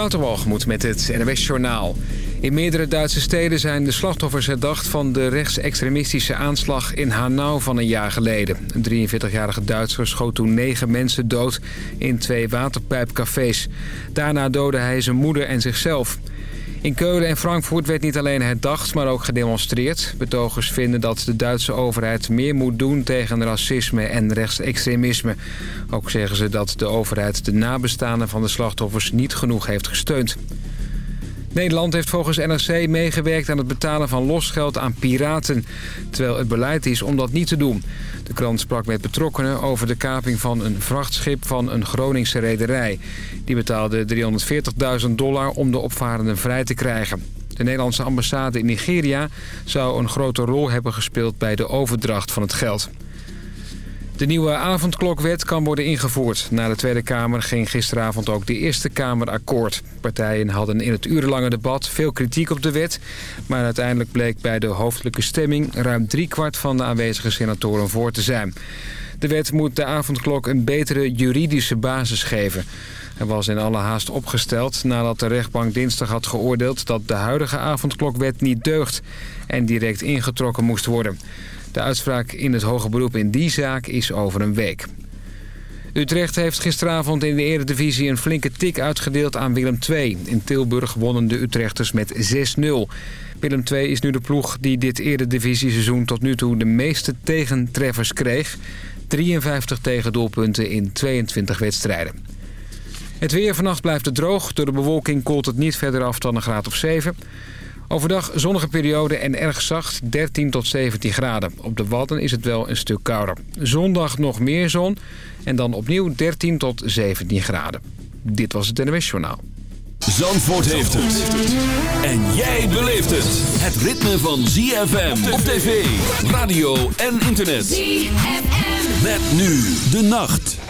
Waterwalgemoed met het NWS Journaal. In meerdere Duitse steden zijn de slachtoffers herdacht... van de rechtsextremistische aanslag in Hanau van een jaar geleden. Een 43-jarige Duitser schoot toen negen mensen dood in twee waterpijpcafés. Daarna doodde hij zijn moeder en zichzelf. In Keulen en Frankfurt werd niet alleen herdacht, maar ook gedemonstreerd. Betogers vinden dat de Duitse overheid meer moet doen tegen racisme en rechtsextremisme. Ook zeggen ze dat de overheid de nabestaanden van de slachtoffers niet genoeg heeft gesteund. Nederland heeft volgens NRC meegewerkt aan het betalen van losgeld aan piraten... terwijl het beleid is om dat niet te doen. De krant sprak met betrokkenen over de kaping van een vrachtschip van een Groningse rederij. Die betaalde 340.000 dollar om de opvarenden vrij te krijgen. De Nederlandse ambassade in Nigeria zou een grote rol hebben gespeeld bij de overdracht van het geld. De nieuwe avondklokwet kan worden ingevoerd. Na de Tweede Kamer ging gisteravond ook de Eerste Kamer akkoord. Partijen hadden in het urenlange debat veel kritiek op de wet... maar uiteindelijk bleek bij de hoofdelijke stemming... ruim driekwart van de aanwezige senatoren voor te zijn. De wet moet de avondklok een betere juridische basis geven. Hij was in alle haast opgesteld nadat de rechtbank dinsdag had geoordeeld... dat de huidige avondklokwet niet deugt en direct ingetrokken moest worden... De uitspraak in het hoge beroep in die zaak is over een week. Utrecht heeft gisteravond in de eredivisie een flinke tik uitgedeeld aan Willem II. In Tilburg wonnen de Utrechters met 6-0. Willem II is nu de ploeg die dit eredivisie-seizoen tot nu toe de meeste tegentreffers kreeg. 53 tegendoelpunten in 22 wedstrijden. Het weer vannacht blijft het droog. Door de bewolking koelt het niet verder af dan een graad of 7. Overdag zonnige periode en erg zacht, 13 tot 17 graden. Op de Wadden is het wel een stuk kouder. Zondag nog meer zon en dan opnieuw 13 tot 17 graden. Dit was het NWS Journaal. Zandvoort heeft het. En jij beleeft het. Het ritme van ZFM op tv, radio en internet. ZFM. Met nu de nacht.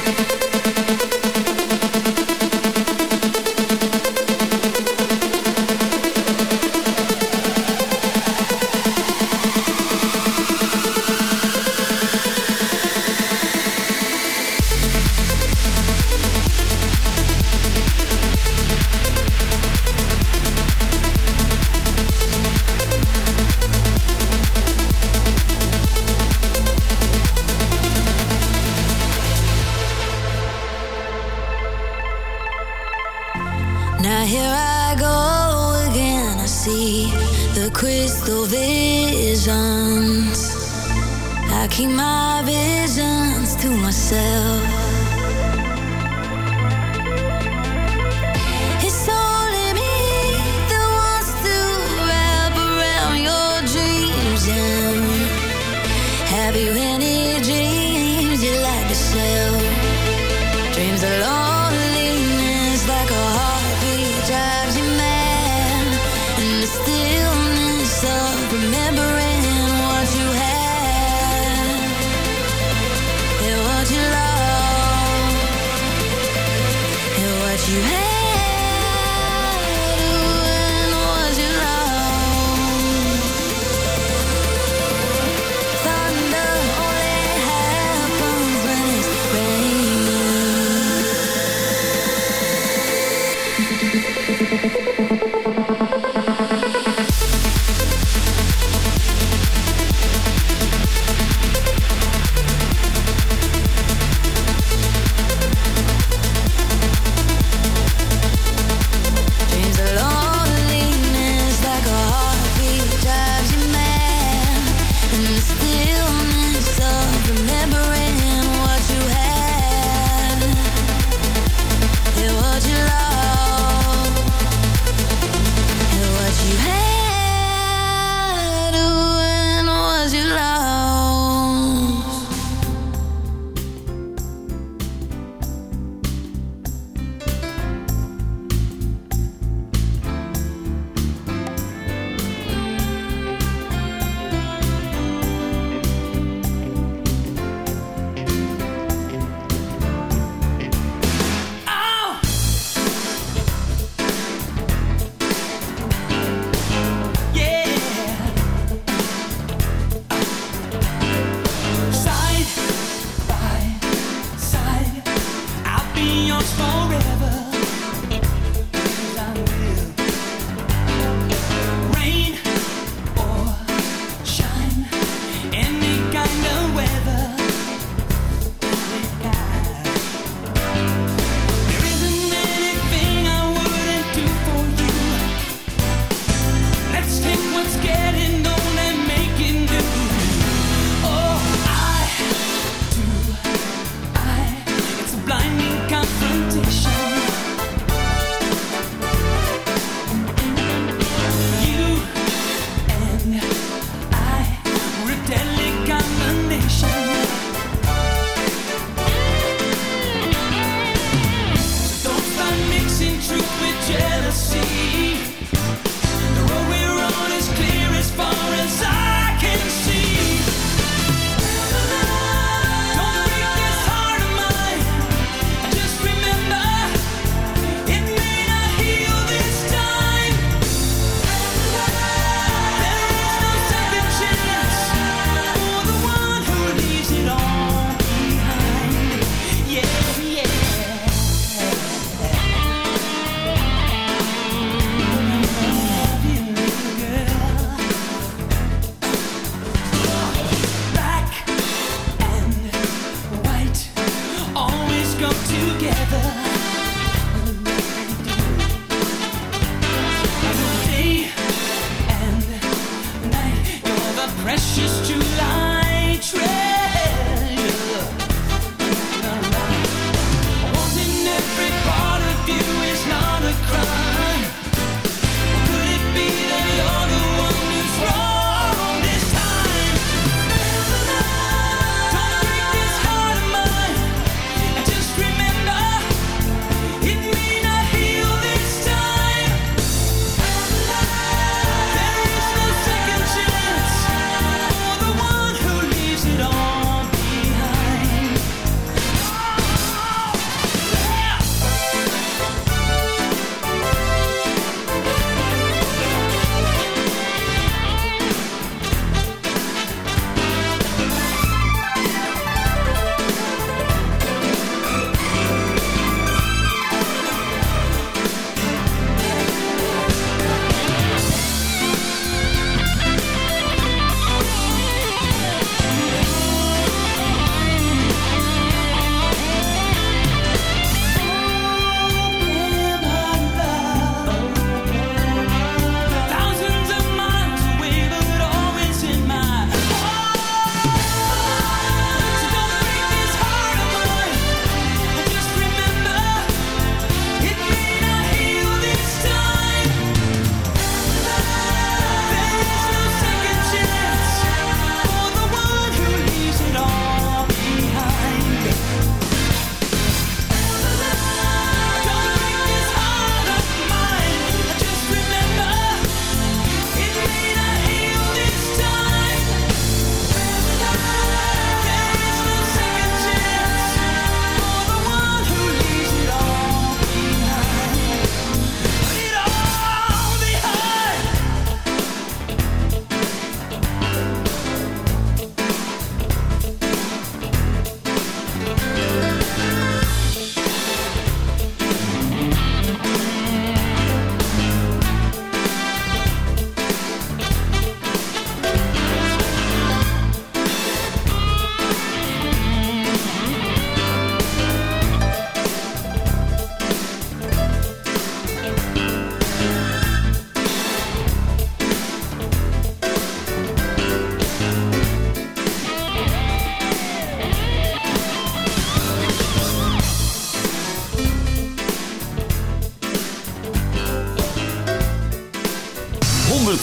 Confrontation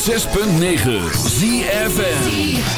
106.9 ZFN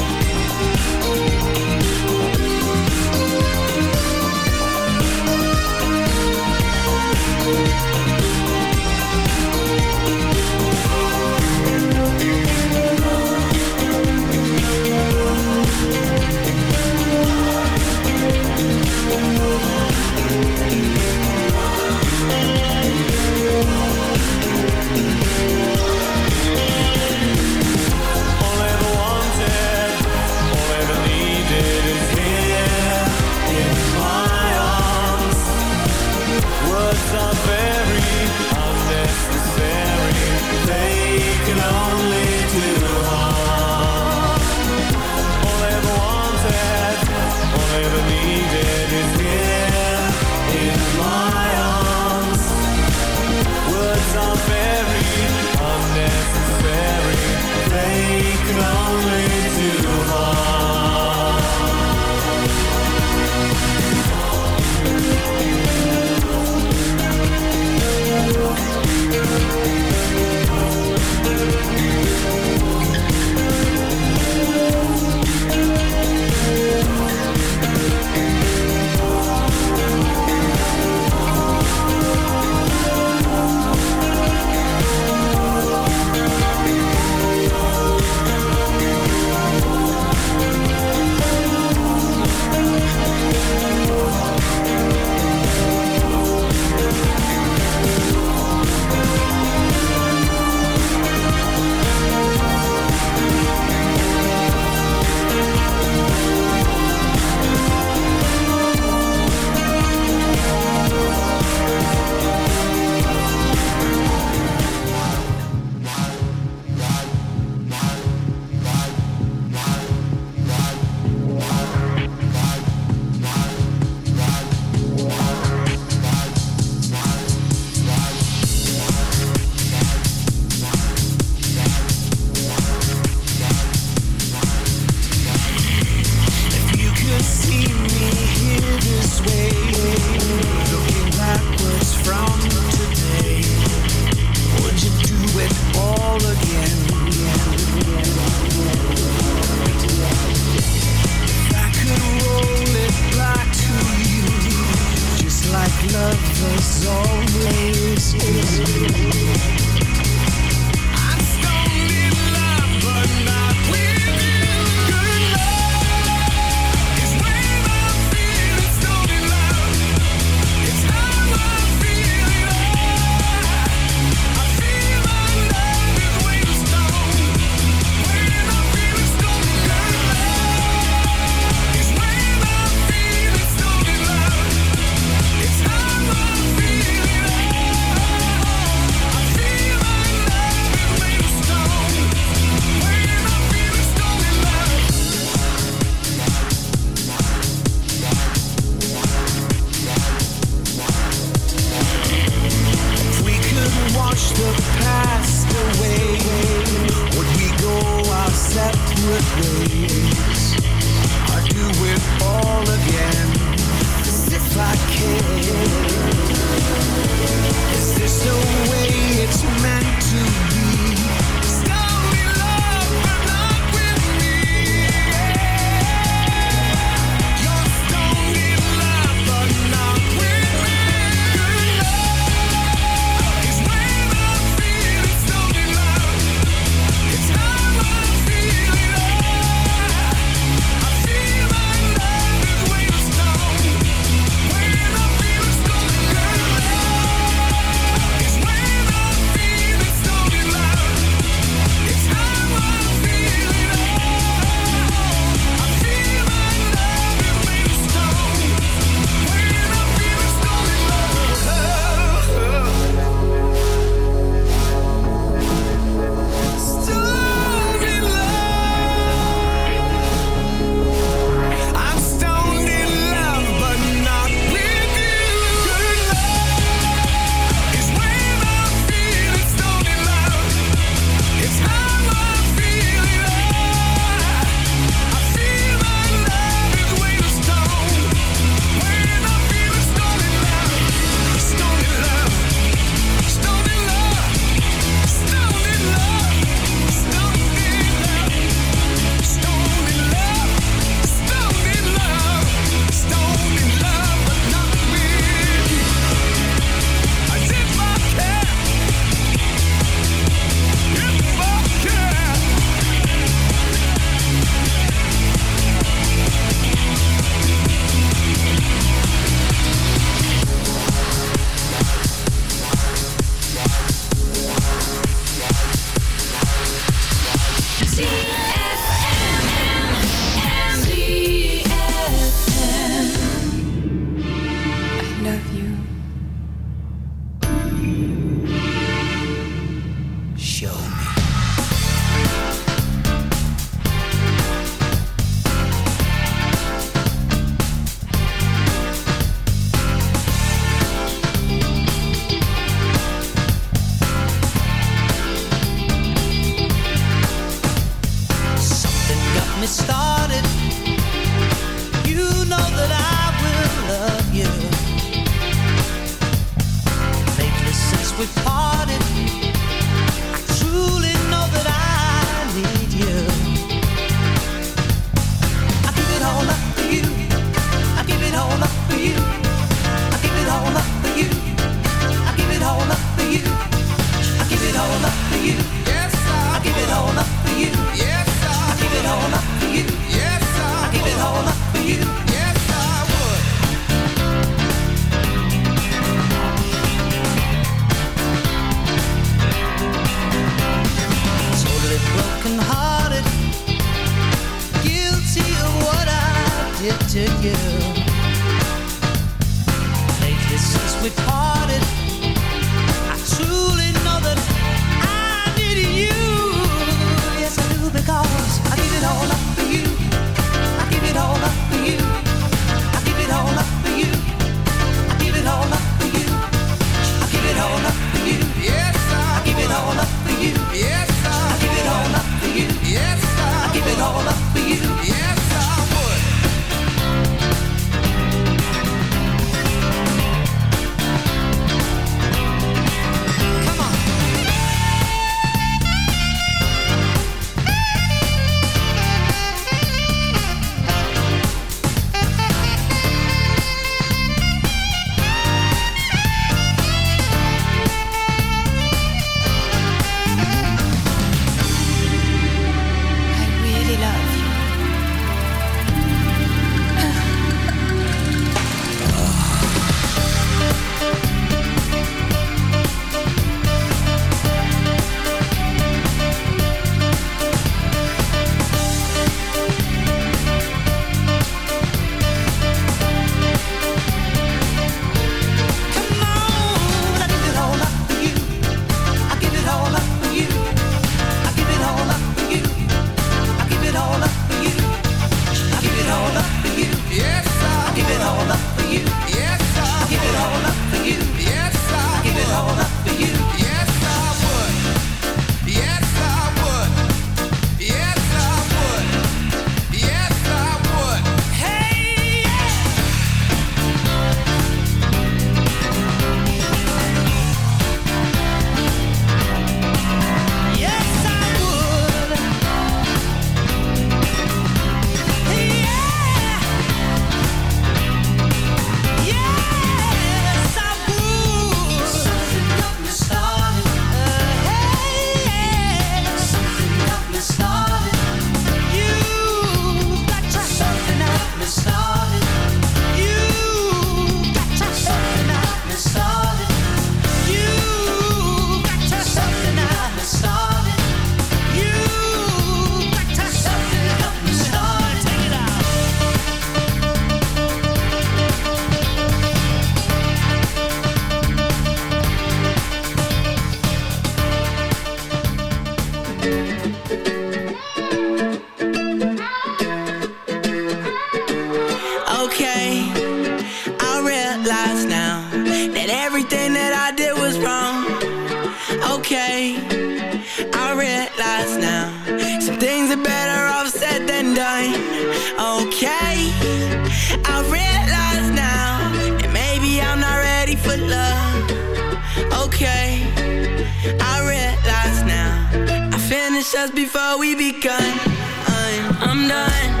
just before we begun. I'm, I'm done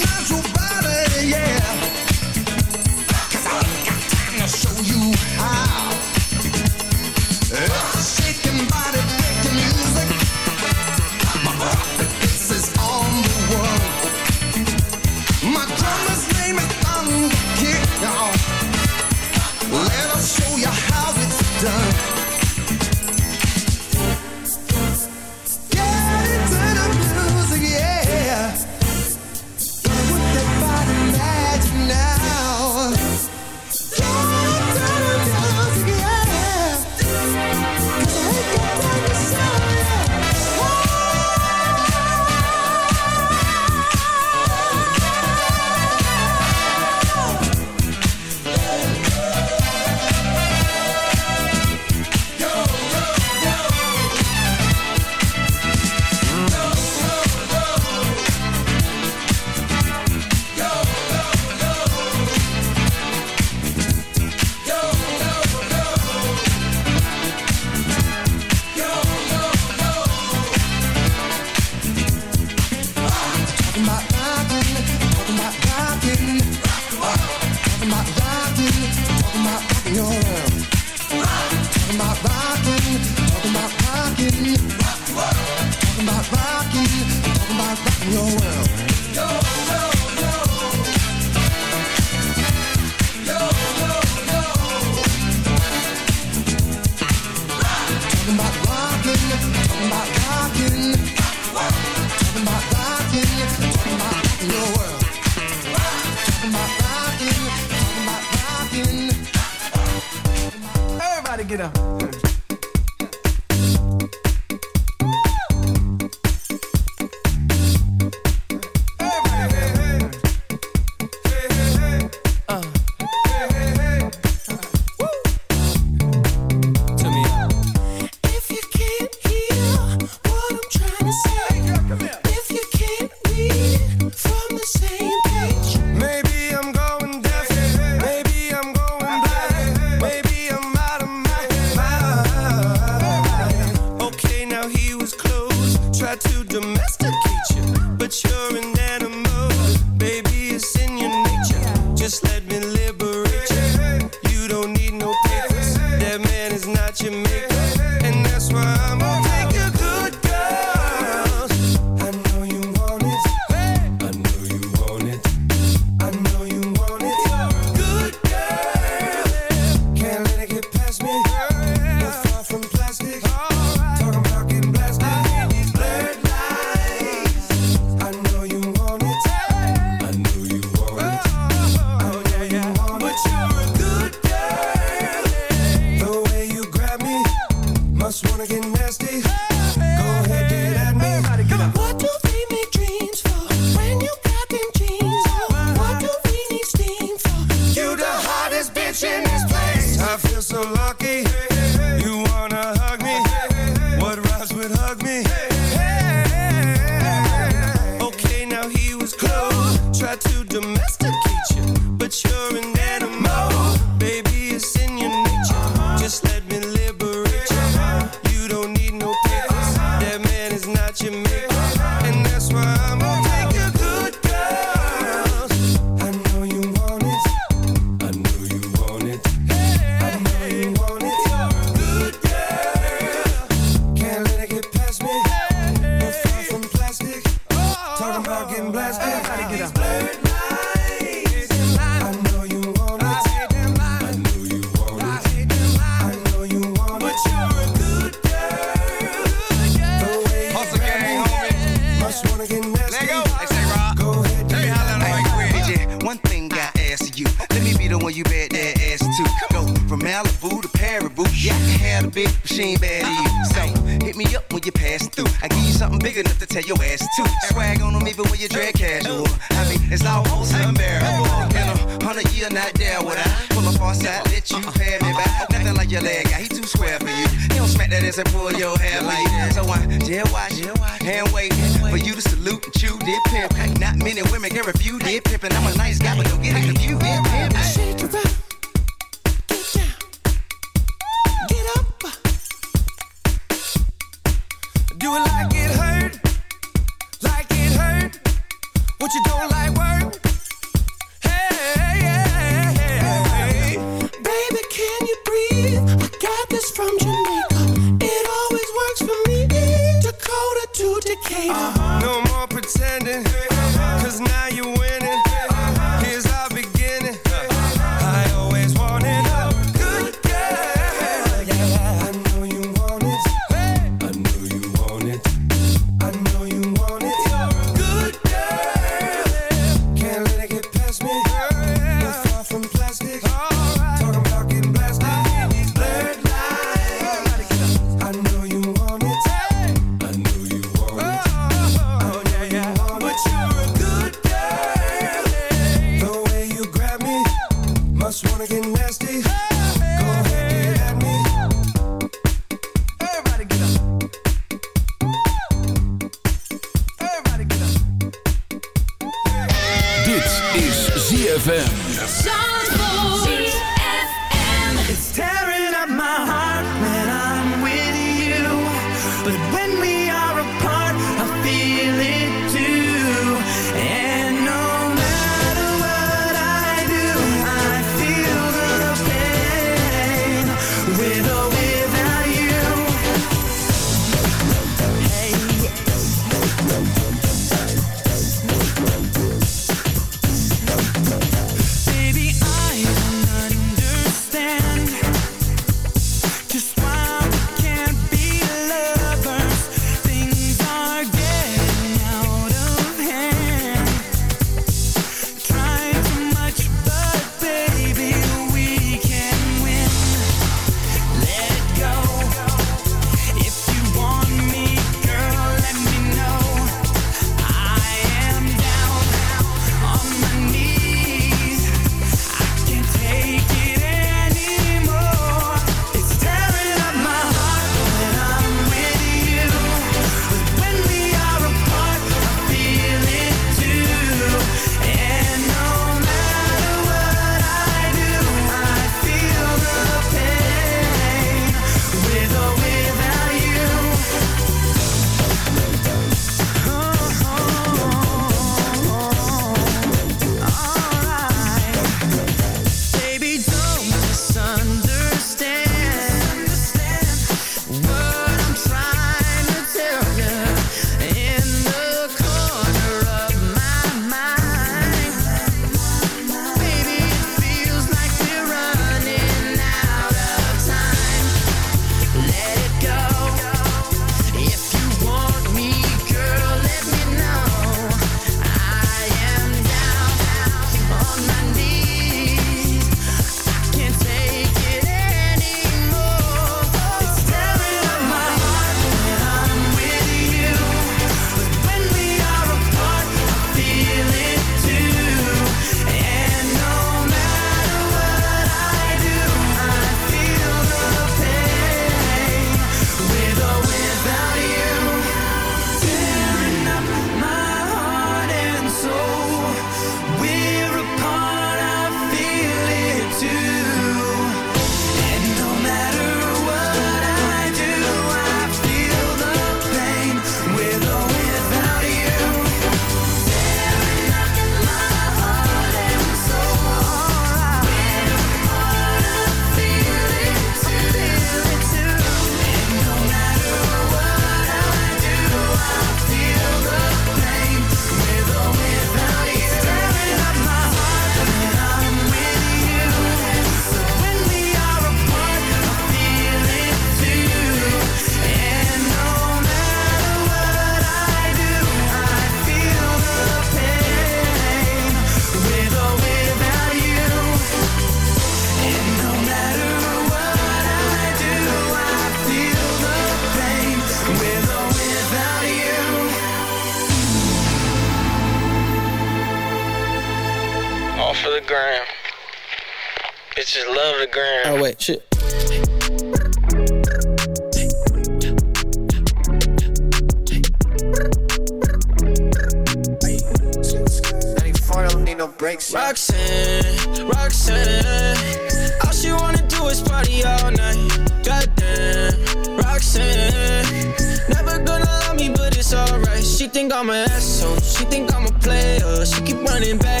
I'm an asshole, she think I'm a player. She keep running back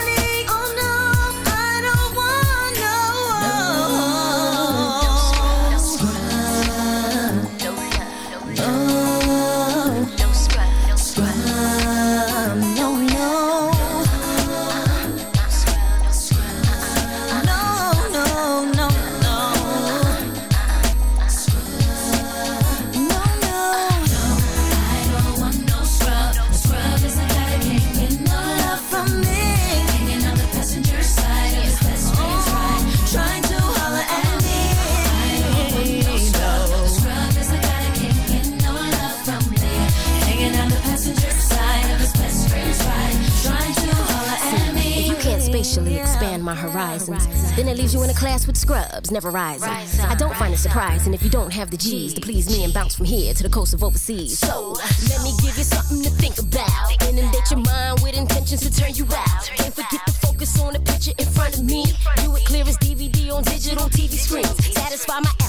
Class with scrubs, never rising. I don't find it surprising if you don't have the G's to please me and bounce from here to the coast of overseas. So let me give you something to think about. Inundate your mind with intentions to turn you out. Can't forget to focus on the picture in front of me. Do it clear as DVD on digital TV screens. Satisfy my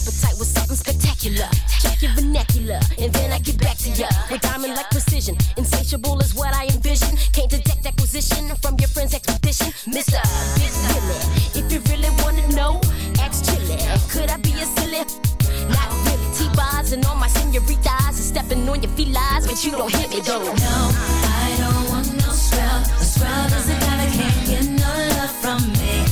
something. Check your vernacular, and then I get back to ya with diamond like precision. Insatiable is what I envision. Can't detect acquisition from your friend's expedition. Big Willie, if you really wanna know, ask Chili. Could I be a silly? Not really. T-Boz and all my senoritas are stepping on your felines, but you don't hit me though. No, I don't want no scrub. A scrub is a guy that can't get no love from me.